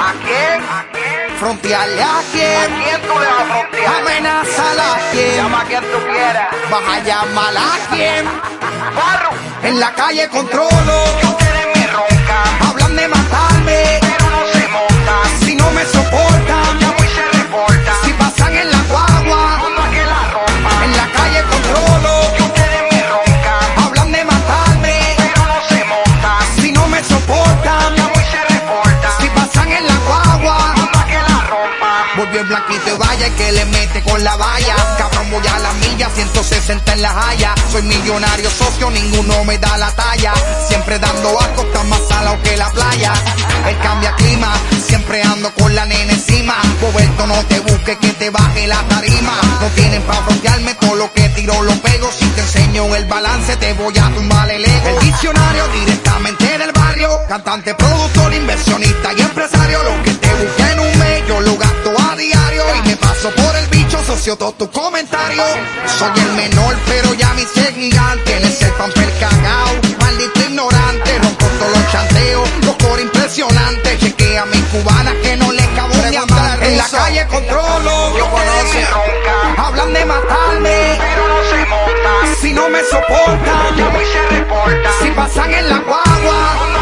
¿A quién? Frontearle a quién. ¿A quién tú le vas a frontear? A quién. Llama a quien tú quieras. Vas a llamar a quién. Barro, En la calle controlo. Volvió el blanquito y vaya que le mete con la valla. Cabrón, voy a la milla, 160 en la haya. Soy millonario socio, ninguno me da la talla. Siempre dando asco, está más salado que la playa. Él cambia clima, siempre ando con la nena encima. Roberto, no te busques que te baje la tarima. No tienen pa' frontearme, todo lo que tiro lo pego. Si te enseño el balance, te voy a tumbar el ego. El diccionario directamente del barrio. Cantante, productor, inversionista y empresario. El bicho, socio, todo tu comentario. Soy el menor, pero ya mi es gigante. En ese pamper cagao, maldito ignorante. Rompo todos los chanteos, los coros impresionantes. Chequea a mis cubanas que no les cabo un diamante. En la calle controlo, ustedes me roncan, hablan de matarme. pero no se montan. Si no me soportan, Llamo y se reportan. si pasan en la guagua,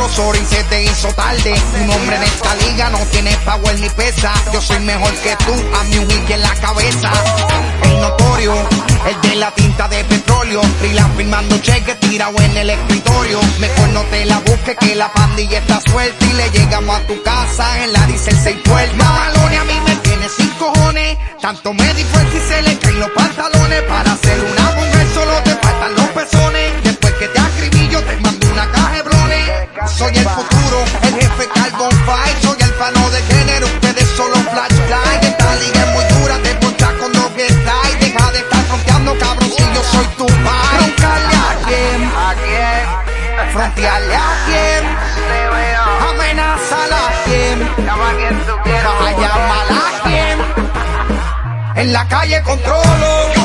pasé rolo, sorry, se te hizo tarde. Un hombre en esta liga no tiene power ni pesa. Yo soy mejor que tú, a mi wiki en la cabeza. El notorio, el de la tinta de petróleo. Rila firmando cheques tirado en el escritorio. Mejor no te la busques que la pandilla está suelta y le llegamos a tu casa en la diésel 6 puertas. Malone a mí me tiene sin cojones. Tanto me di fuerza y se le caen los pantalones. Para hacer una Soy el futuro, el jefe Carbon Fight. Soy el pano de género, ustedes solo flashlight. Esta liga es muy dura, te ponchas con lo que. Y deja de estar fronteando, cabrón, si yo soy tu pai. Roncarle a quién, ¿A quién? frontearle a veo. amenazar a quién. Llama a quien tú quieras. A llamar a quién. En la calle controlo,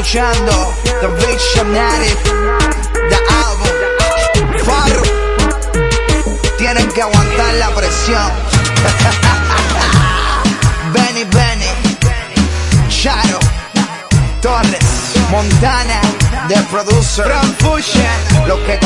escuchando The Shanatic, The Album, Farro. Tienen que aguantar la presión. Benny Benny, Charo, Torres, Montana, The Producer, Frank Fusion, los que